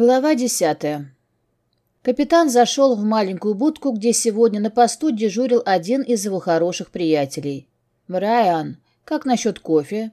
Глава 10. Капитан зашел в маленькую будку, где сегодня на посту дежурил один из его хороших приятелей. «Брайан, как насчет кофе?»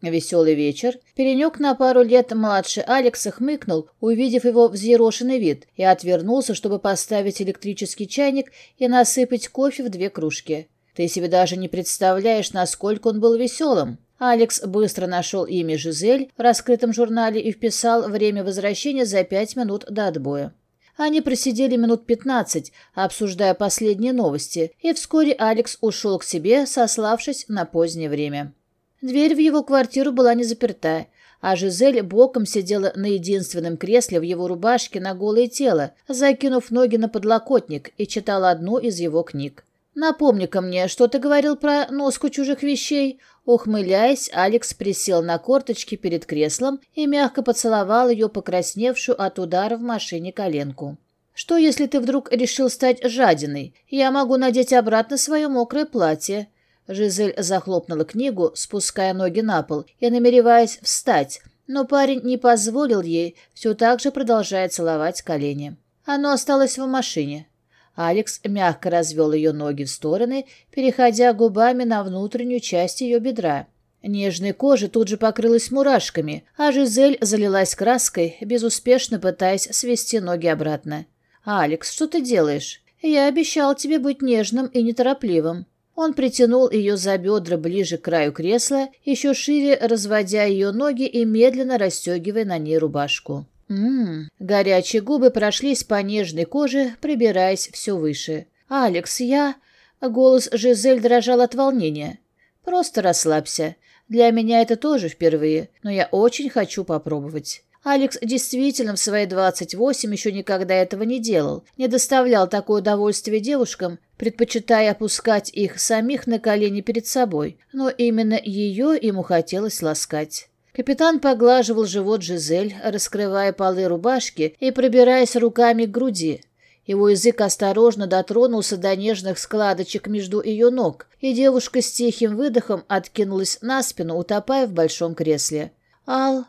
Веселый вечер. Перенек на пару лет младше Алекс хмыкнул, увидев его взъерошенный вид, и отвернулся, чтобы поставить электрический чайник и насыпать кофе в две кружки. Ты себе даже не представляешь, насколько он был веселым. Алекс быстро нашел имя Жизель в раскрытом журнале и вписал время возвращения за пять минут до отбоя. Они просидели минут 15, обсуждая последние новости, и вскоре Алекс ушел к себе, сославшись на позднее время. Дверь в его квартиру была не заперта, а Жизель боком сидела на единственном кресле в его рубашке на голое тело, закинув ноги на подлокотник и читала одну из его книг. «Напомни-ка мне, что ты говорил про носку чужих вещей?» Ухмыляясь, Алекс присел на корточки перед креслом и мягко поцеловал ее покрасневшую от удара в машине коленку. «Что, если ты вдруг решил стать жадиной? Я могу надеть обратно свое мокрое платье». Жизель захлопнула книгу, спуская ноги на пол и намереваясь встать, но парень не позволил ей, все так же продолжая целовать колени. Оно осталось в машине. Алекс мягко развел ее ноги в стороны, переходя губами на внутреннюю часть ее бедра. Нежная кожа тут же покрылась мурашками, а Жизель залилась краской, безуспешно пытаясь свести ноги обратно. «Алекс, что ты делаешь? Я обещал тебе быть нежным и неторопливым». Он притянул ее за бедра ближе к краю кресла, еще шире разводя ее ноги и медленно расстегивая на ней рубашку. Hmm. Горячие губы прошлись по нежной коже, прибираясь все выше. А «Алекс, я...» Голос Жизель дрожал от волнения. «Просто расслабься. Для меня это тоже впервые, но я очень хочу попробовать». Алекс действительно в свои 28 еще никогда этого не делал, не доставлял такое удовольствие девушкам, предпочитая опускать их самих на колени перед собой, но именно ее ему хотелось ласкать. Капитан поглаживал живот Жизель, раскрывая полы рубашки и пробираясь руками к груди. Его язык осторожно дотронулся до нежных складочек между ее ног, и девушка с тихим выдохом откинулась на спину, утопая в большом кресле. «Ал...»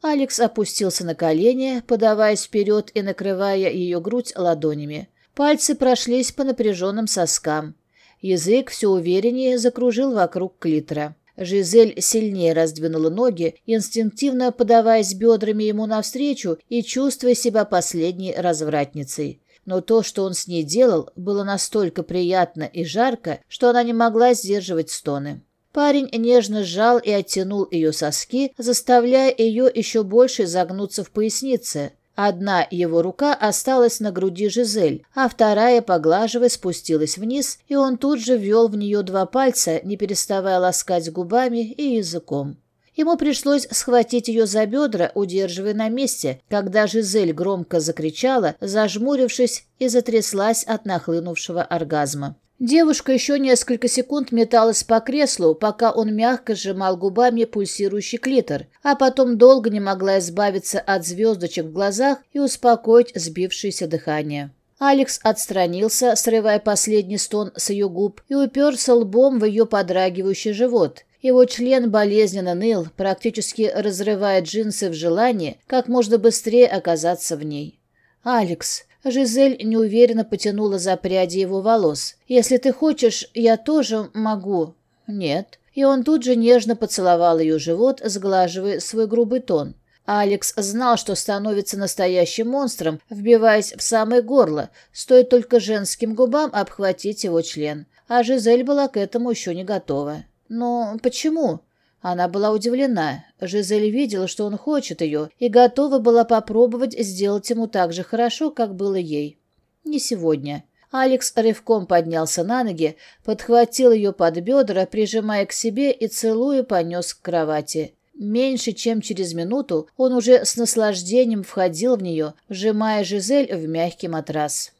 Алекс опустился на колени, подаваясь вперед и накрывая ее грудь ладонями. Пальцы прошлись по напряженным соскам. Язык все увереннее закружил вокруг клитра. Жизель сильнее раздвинула ноги, инстинктивно подаваясь бедрами ему навстречу и чувствуя себя последней развратницей. Но то, что он с ней делал, было настолько приятно и жарко, что она не могла сдерживать стоны. Парень нежно сжал и оттянул ее соски, заставляя ее еще больше загнуться в пояснице – Одна его рука осталась на груди Жизель, а вторая, поглаживая, спустилась вниз, и он тут же ввел в нее два пальца, не переставая ласкать губами и языком. Ему пришлось схватить ее за бедра, удерживая на месте, когда Жизель громко закричала, зажмурившись и затряслась от нахлынувшего оргазма. Девушка еще несколько секунд металась по креслу, пока он мягко сжимал губами пульсирующий клитор, а потом долго не могла избавиться от звездочек в глазах и успокоить сбившееся дыхание. Алекс отстранился, срывая последний стон с ее губ, и уперся лбом в ее подрагивающий живот. Его член болезненно ныл, практически разрывая джинсы в желании как можно быстрее оказаться в ней. «Алекс!» Жизель неуверенно потянула за пряди его волос. «Если ты хочешь, я тоже могу». «Нет». И он тут же нежно поцеловал ее живот, сглаживая свой грубый тон. Алекс знал, что становится настоящим монстром, вбиваясь в самое горло, стоит только женским губам обхватить его член. А Жизель была к этому еще не готова. «Но почему?» Она была удивлена. Жизель видела, что он хочет ее, и готова была попробовать сделать ему так же хорошо, как было ей. Не сегодня. Алекс рывком поднялся на ноги, подхватил ее под бедра, прижимая к себе и целуя понес к кровати. Меньше чем через минуту он уже с наслаждением входил в нее, сжимая Жизель в мягкий матрас.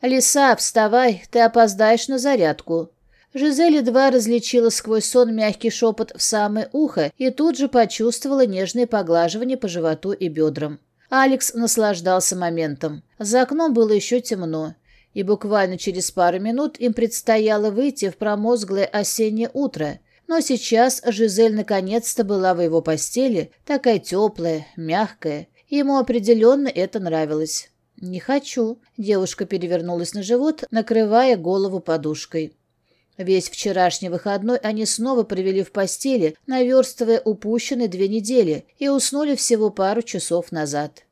«Лиса, вставай, ты опоздаешь на зарядку», Жизель едва различила сквозь сон мягкий шепот в самое ухо и тут же почувствовала нежное поглаживание по животу и бедрам. Алекс наслаждался моментом. За окном было еще темно, и буквально через пару минут им предстояло выйти в промозглое осеннее утро. Но сейчас Жизель наконец-то была в его постели, такая теплая, мягкая. Ему определенно это нравилось. «Не хочу», — девушка перевернулась на живот, накрывая голову подушкой. Весь вчерашний выходной они снова провели в постели, наверстывая упущенные две недели, и уснули всего пару часов назад.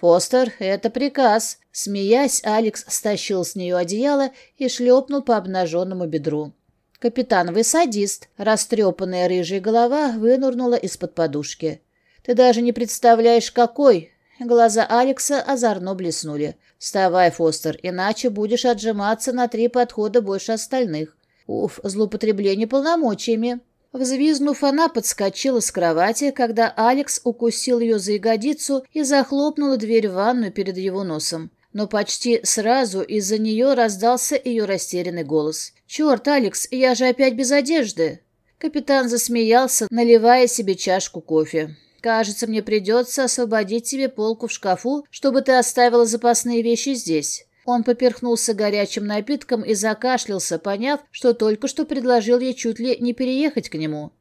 «Фостер, это приказ!» Смеясь, Алекс стащил с нее одеяло и шлепнул по обнаженному бедру. «Капитан, вы садист!» Растрепанная рыжая голова вынурнула из-под подушки. «Ты даже не представляешь, какой!» Глаза Алекса озорно блеснули. «Вставай, Фостер, иначе будешь отжиматься на три подхода больше остальных. Уф, злоупотребление полномочиями. Взвизнув, она подскочила с кровати, когда Алекс укусил ее за ягодицу и захлопнула дверь в ванную перед его носом. Но почти сразу из-за нее раздался ее растерянный голос. «Черт, Алекс, я же опять без одежды!» Капитан засмеялся, наливая себе чашку кофе. «Кажется, мне придется освободить тебе полку в шкафу, чтобы ты оставила запасные вещи здесь. Он поперхнулся горячим напитком и закашлялся, поняв, что только что предложил ей чуть ли не переехать к нему.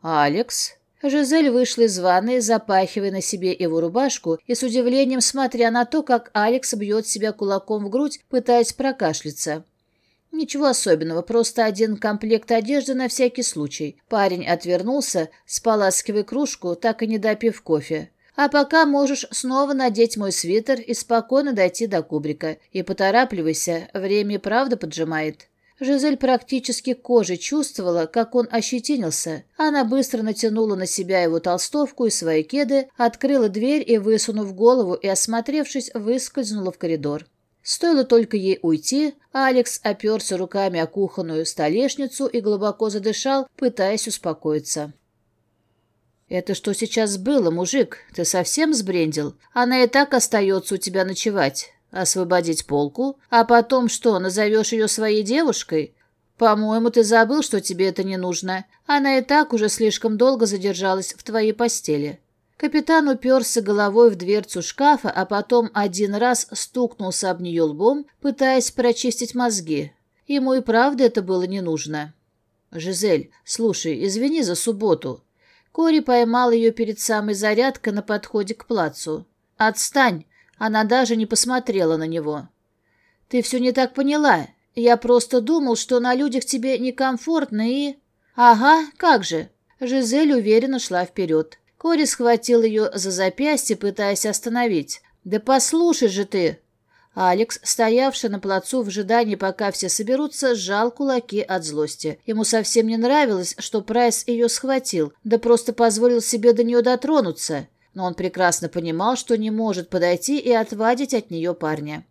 «Алекс?» Жизель вышла из ванной, запахивая на себе его рубашку и с удивлением смотря на то, как Алекс бьет себя кулаком в грудь, пытаясь прокашляться. Ничего особенного, просто один комплект одежды на всякий случай. Парень отвернулся, споласкивая кружку, так и не допив кофе. А пока можешь снова надеть мой свитер и спокойно дойти до кубрика. И поторапливайся, время правда поджимает». Жизель практически кожей чувствовала, как он ощетинился. Она быстро натянула на себя его толстовку и свои кеды, открыла дверь и, высунув голову и осмотревшись, выскользнула в коридор. Стоило только ей уйти, Алекс оперся руками о кухонную столешницу и глубоко задышал, пытаясь успокоиться. «Это что сейчас было, мужик? Ты совсем сбрендил? Она и так остается у тебя ночевать. Освободить полку? А потом что, назовешь ее своей девушкой? По-моему, ты забыл, что тебе это не нужно. Она и так уже слишком долго задержалась в твоей постели». Капитан уперся головой в дверцу шкафа, а потом один раз стукнулся об нее лбом, пытаясь прочистить мозги. Ему и правда это было не нужно. «Жизель, слушай, извини за субботу. Кори поймал ее перед самой зарядкой на подходе к плацу. «Отстань!» Она даже не посмотрела на него. «Ты все не так поняла. Я просто думал, что на людях тебе некомфортно и...» «Ага, как же!» Жизель уверенно шла вперед. Кори схватил ее за запястье, пытаясь остановить. «Да послушай же ты!» Алекс, стоявший на плацу в ожидании, пока все соберутся, сжал кулаки от злости. Ему совсем не нравилось, что Прайс ее схватил, да просто позволил себе до нее дотронуться. Но он прекрасно понимал, что не может подойти и отвадить от нее парня.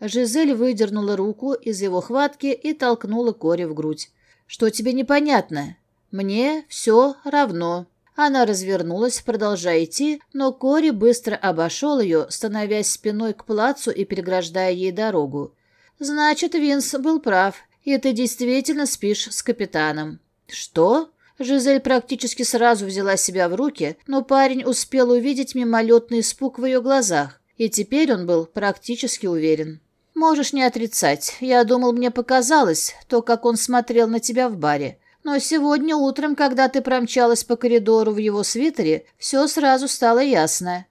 Жизель выдернула руку из его хватки и толкнула Кори в грудь. «Что тебе непонятно? Мне все равно». Она развернулась в продолжая идти, но Кори быстро обошел ее, становясь спиной к плацу и переграждая ей дорогу. «Значит, Винс был прав, и ты действительно спишь с капитаном». «Что?» Жизель практически сразу взяла себя в руки, но парень успел увидеть мимолетный испуг в ее глазах, и теперь он был практически уверен. «Можешь не отрицать. Я думал, мне показалось, то, как он смотрел на тебя в баре. Но сегодня утром, когда ты промчалась по коридору в его свитере, все сразу стало ясно.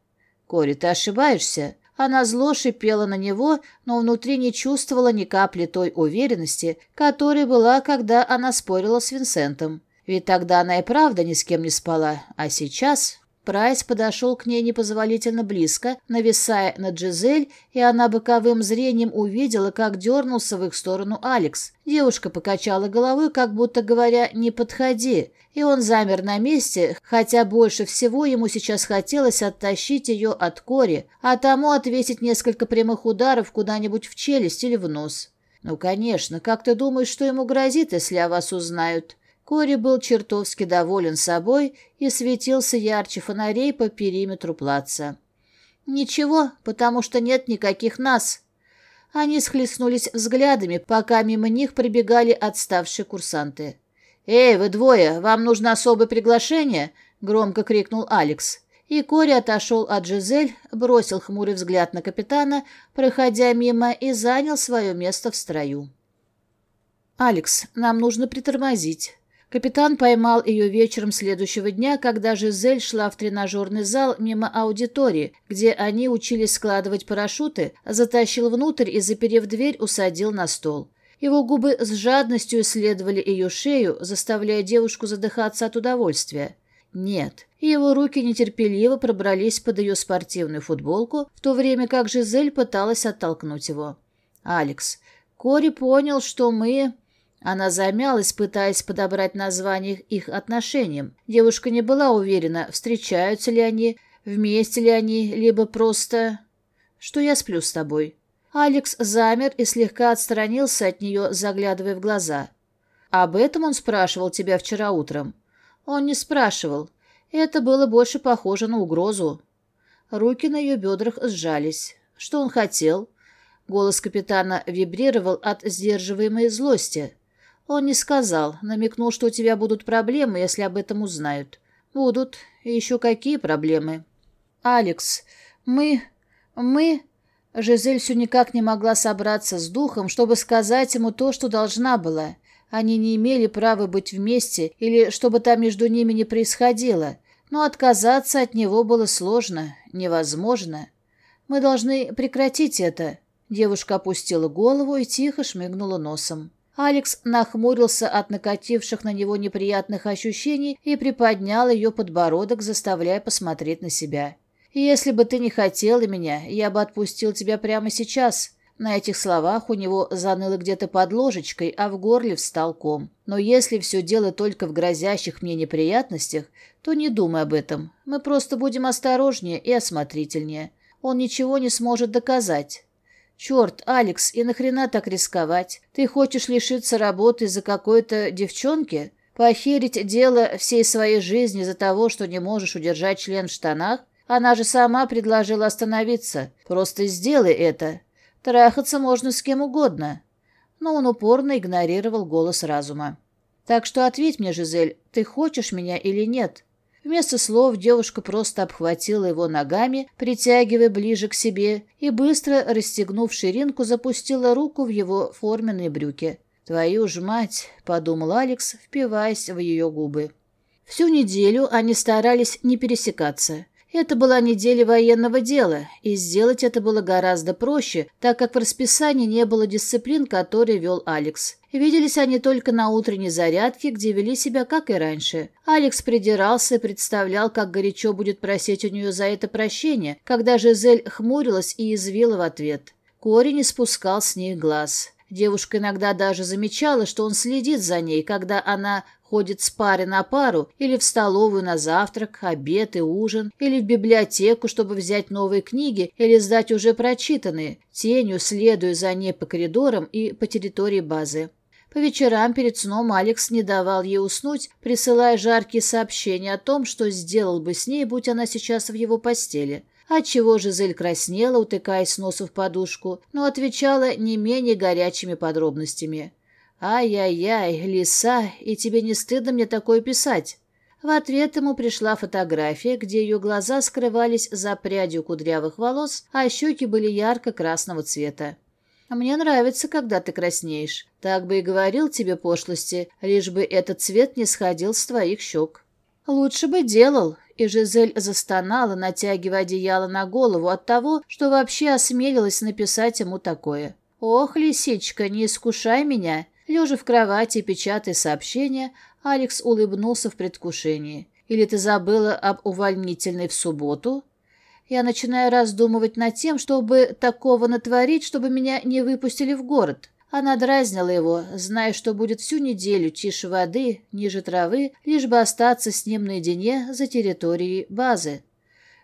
Кори, ты ошибаешься. Она зло шипела на него, но внутри не чувствовала ни капли той уверенности, которой была, когда она спорила с Винсентом. Ведь тогда она и правда ни с кем не спала, а сейчас... Прайс подошел к ней непозволительно близко, нависая над Джизель, и она боковым зрением увидела, как дернулся в их сторону Алекс. Девушка покачала головой, как будто говоря «не подходи», и он замер на месте, хотя больше всего ему сейчас хотелось оттащить ее от кори, а тому ответить несколько прямых ударов куда-нибудь в челюсть или в нос. «Ну, конечно, как ты думаешь, что ему грозит, если о вас узнают?» Кори был чертовски доволен собой и светился ярче фонарей по периметру плаца. «Ничего, потому что нет никаких нас!» Они схлестнулись взглядами, пока мимо них прибегали отставшие курсанты. «Эй, вы двое, вам нужно особое приглашение?» — громко крикнул Алекс. И Кори отошел от Жизель, бросил хмурый взгляд на капитана, проходя мимо, и занял свое место в строю. «Алекс, нам нужно притормозить». Капитан поймал ее вечером следующего дня, когда Жизель шла в тренажерный зал мимо аудитории, где они учились складывать парашюты, затащил внутрь и, заперев дверь, усадил на стол. Его губы с жадностью исследовали ее шею, заставляя девушку задыхаться от удовольствия. Нет. Его руки нетерпеливо пробрались под ее спортивную футболку, в то время как Жизель пыталась оттолкнуть его. «Алекс, Кори понял, что мы...» Она замялась, пытаясь подобрать название их отношениям. Девушка не была уверена, встречаются ли они, вместе ли они, либо просто... «Что я сплю с тобой?» Алекс замер и слегка отстранился от нее, заглядывая в глаза. «Об этом он спрашивал тебя вчера утром?» «Он не спрашивал. Это было больше похоже на угрозу». Руки на ее бедрах сжались. «Что он хотел?» Голос капитана вибрировал от сдерживаемой злости. Он не сказал, намекнул, что у тебя будут проблемы, если об этом узнают. Будут. И еще какие проблемы? Алекс, мы... мы... Жизель все никак не могла собраться с духом, чтобы сказать ему то, что должна была. Они не имели права быть вместе или чтобы там между ними не происходило. Но отказаться от него было сложно, невозможно. «Мы должны прекратить это». Девушка опустила голову и тихо шмыгнула носом. Алекс нахмурился от накативших на него неприятных ощущений и приподнял ее подбородок, заставляя посмотреть на себя. «Если бы ты не хотела меня, я бы отпустил тебя прямо сейчас». На этих словах у него заныло где-то под ложечкой, а в горле встал ком. «Но если все дело только в грозящих мне неприятностях, то не думай об этом. Мы просто будем осторожнее и осмотрительнее. Он ничего не сможет доказать. «Черт, Алекс, и нахрена так рисковать? Ты хочешь лишиться работы за какой-то девчонки? Похерить дело всей своей жизни из-за того, что не можешь удержать член в штанах? Она же сама предложила остановиться. Просто сделай это. Трахаться можно с кем угодно». Но он упорно игнорировал голос разума. «Так что ответь мне, Жизель, ты хочешь меня или нет?» Вместо слов девушка просто обхватила его ногами, притягивая ближе к себе, и быстро, расстегнув ширинку, запустила руку в его форменные брюки. «Твою ж мать!» — подумал Алекс, впиваясь в ее губы. Всю неделю они старались не пересекаться. Это была неделя военного дела, и сделать это было гораздо проще, так как в расписании не было дисциплин, которые вел Алекс. Виделись они только на утренней зарядке, где вели себя, как и раньше. Алекс придирался и представлял, как горячо будет просить у нее за это прощение, когда Жизель хмурилась и извила в ответ. Корень испускал с ней глаз. Девушка иногда даже замечала, что он следит за ней, когда она ходит с спаре на пару или в столовую на завтрак, обед и ужин, или в библиотеку, чтобы взять новые книги или сдать уже прочитанные, тенью следуя за ней по коридорам и по территории базы. По вечерам перед сном Алекс не давал ей уснуть, присылая жаркие сообщения о том, что сделал бы с ней, будь она сейчас в его постели. Отчего Жизель краснела, утыкаясь носу в подушку, но отвечала не менее горячими подробностями. «Ай-яй-яй, лиса, и тебе не стыдно мне такое писать?» В ответ ему пришла фотография, где ее глаза скрывались за прядью кудрявых волос, а щеки были ярко-красного цвета. «Мне нравится, когда ты краснеешь. Так бы и говорил тебе пошлости, лишь бы этот цвет не сходил с твоих щек». «Лучше бы делал», и Жизель застонала, натягивая одеяло на голову от того, что вообще осмелилась написать ему такое. «Ох, лисичка, не искушай меня. Лежа в кровати, печатая сообщение, Алекс улыбнулся в предвкушении. «Или ты забыла об увольнительной в субботу?» «Я начинаю раздумывать над тем, чтобы такого натворить, чтобы меня не выпустили в город». Она дразнила его, зная, что будет всю неделю тише воды, ниже травы, лишь бы остаться с ним наедине за территорией базы.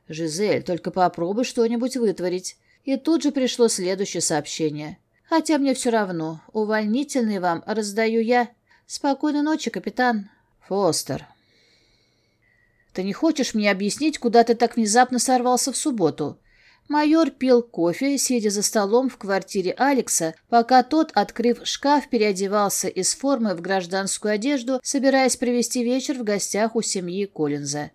«Жизель, только попробуй что-нибудь вытворить». И тут же пришло следующее сообщение. Хотя мне все равно, увольнительный вам раздаю я. Спокойной ночи, капитан. Фостер. Ты не хочешь мне объяснить, куда ты так внезапно сорвался в субботу? Майор пил кофе, сидя за столом в квартире Алекса, пока тот, открыв шкаф, переодевался из формы в гражданскую одежду, собираясь провести вечер в гостях у семьи Коллинза.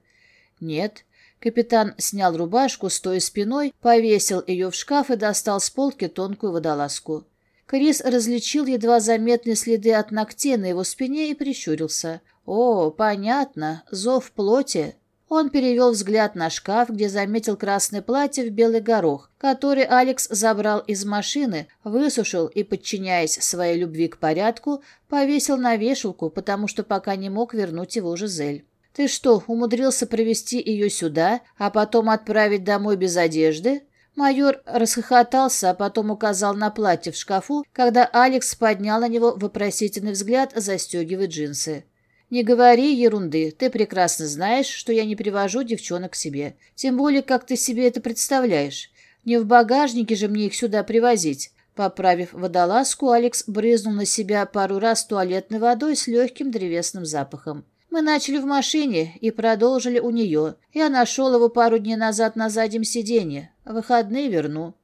«Нет, Капитан снял рубашку, стоя спиной, повесил ее в шкаф и достал с полки тонкую водолазку. Крис различил едва заметные следы от ногтей на его спине и прищурился. «О, понятно, зов плоти». Он перевел взгляд на шкаф, где заметил красное платье в белый горох, который Алекс забрал из машины, высушил и, подчиняясь своей любви к порядку, повесил на вешалку, потому что пока не мог вернуть его Жизель. Ты что, умудрился провести ее сюда, а потом отправить домой без одежды? Майор расхохотался, а потом указал на платье в шкафу, когда Алекс поднял на него вопросительный взгляд, застегивая джинсы. «Не говори ерунды. Ты прекрасно знаешь, что я не привожу девчонок к себе. Тем более, как ты себе это представляешь. Не в багажнике же мне их сюда привозить». Поправив водолазку, Алекс брызнул на себя пару раз туалетной водой с легким древесным запахом. Мы начали в машине и продолжили у нее. Я нашел его пару дней назад на заднем сиденье. Выходные верну».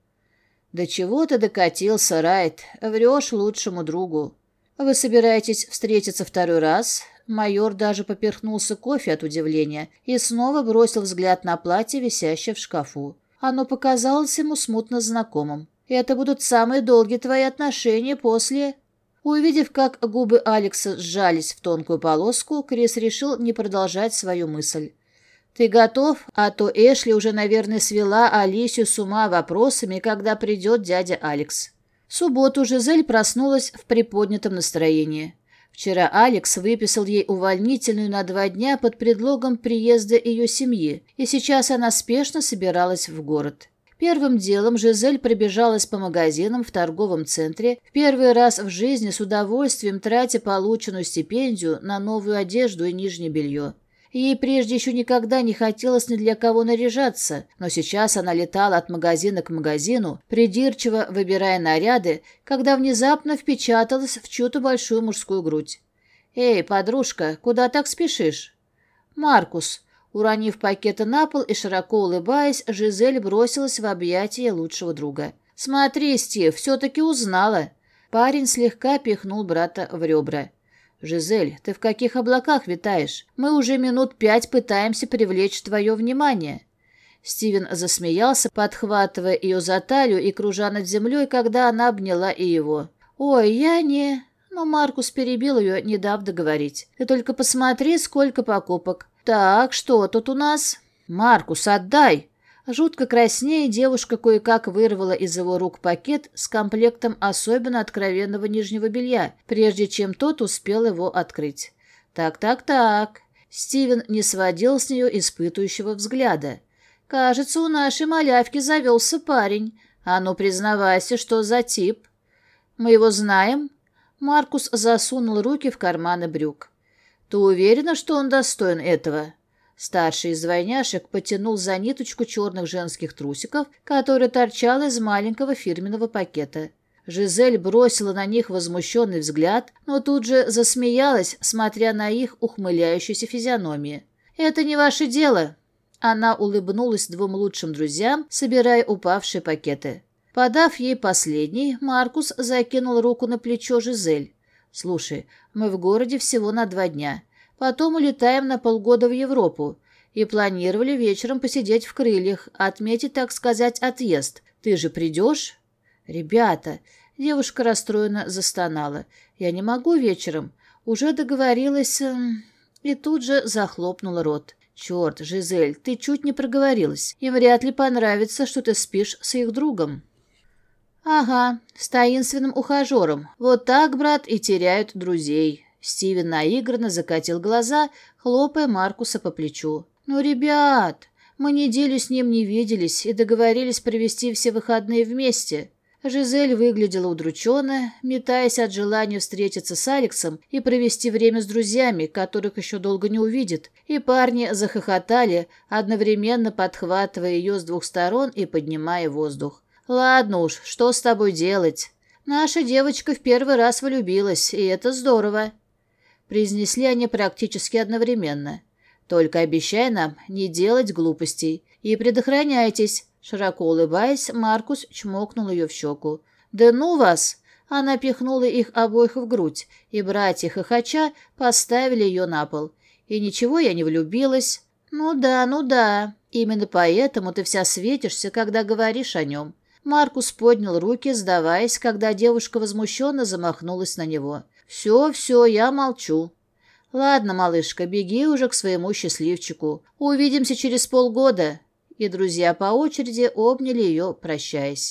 «До чего ты докатился, Райт? Врешь лучшему другу». «Вы собираетесь встретиться второй раз?» Майор даже поперхнулся кофе от удивления и снова бросил взгляд на платье, висящее в шкафу. Оно показалось ему смутно знакомым. «Это будут самые долгие твои отношения после...» Увидев, как губы Алекса сжались в тонкую полоску, Крис решил не продолжать свою мысль. «Ты готов? А то Эшли уже, наверное, свела Алисию с ума вопросами, когда придет дядя Алекс». В субботу Жизель проснулась в приподнятом настроении. Вчера Алекс выписал ей увольнительную на два дня под предлогом приезда ее семьи, и сейчас она спешно собиралась в город. Первым делом Жизель пробежалась по магазинам в торговом центре, в первый раз в жизни с удовольствием тратя полученную стипендию на новую одежду и нижнее белье. Ей прежде еще никогда не хотелось ни для кого наряжаться, но сейчас она летала от магазина к магазину, придирчиво выбирая наряды, когда внезапно впечаталась в чью-то большую мужскую грудь. «Эй, подружка, куда так спешишь?» «Маркус», Уронив пакеты на пол и широко улыбаясь, Жизель бросилась в объятия лучшего друга. «Смотри, Стив, все-таки узнала!» Парень слегка пихнул брата в ребра. «Жизель, ты в каких облаках витаешь? Мы уже минут пять пытаемся привлечь твое внимание». Стивен засмеялся, подхватывая ее за талию и кружа над землей, когда она обняла и его. «Ой, я не...» Но Маркус перебил ее, не дав договорить. «Ты только посмотри, сколько покупок. Так что тут у нас? Маркус, отдай!» Жутко краснее девушка кое-как вырвала из его рук пакет с комплектом особенно откровенного нижнего белья, прежде чем тот успел его открыть. «Так-так-так». Стивен не сводил с нее испытующего взгляда. «Кажется, у нашей малявки завелся парень. А ну, признавайся, что за тип?» «Мы его знаем?» Маркус засунул руки в карманы брюк. Ты уверена, что он достоин этого?» Старший из двойняшек потянул за ниточку черных женских трусиков, которая торчала из маленького фирменного пакета. Жизель бросила на них возмущенный взгляд, но тут же засмеялась, смотря на их ухмыляющуюся физиономии. «Это не ваше дело!» Она улыбнулась двум лучшим друзьям, собирая упавшие пакеты. Подав ей последний, Маркус закинул руку на плечо Жизель. «Слушай, мы в городе всего на два дня. Потом улетаем на полгода в Европу. И планировали вечером посидеть в крыльях, отметить, так сказать, отъезд. Ты же придешь?» «Ребята!» Девушка расстроенно застонала. «Я не могу вечером. Уже договорилась...» эм, И тут же захлопнула рот. «Черт, Жизель, ты чуть не проговорилась. Им вряд ли понравится, что ты спишь с их другом». Ага, стаинственным ухажером. Вот так, брат, и теряют друзей». Стивен наигранно закатил глаза, хлопая Маркуса по плечу. «Ну, ребят, мы неделю с ним не виделись и договорились провести все выходные вместе». Жизель выглядела удрученно, метаясь от желания встретиться с Алексом и провести время с друзьями, которых еще долго не увидит, и парни захохотали, одновременно подхватывая ее с двух сторон и поднимая воздух. Ладно уж, что с тобой делать? Наша девочка в первый раз влюбилась, и это здорово. Произнесли они практически одновременно. Только обещай нам не делать глупостей. И предохраняйтесь. Широко улыбаясь, Маркус чмокнул ее в щеку. Да ну вас! Она пихнула их обоих в грудь, и братья хохоча поставили ее на пол. И ничего я не влюбилась. Ну да, ну да. Именно поэтому ты вся светишься, когда говоришь о нем. Маркус поднял руки, сдаваясь, когда девушка возмущенно замахнулась на него. «Все, все, я молчу». «Ладно, малышка, беги уже к своему счастливчику. Увидимся через полгода». И друзья по очереди обняли ее, прощаясь.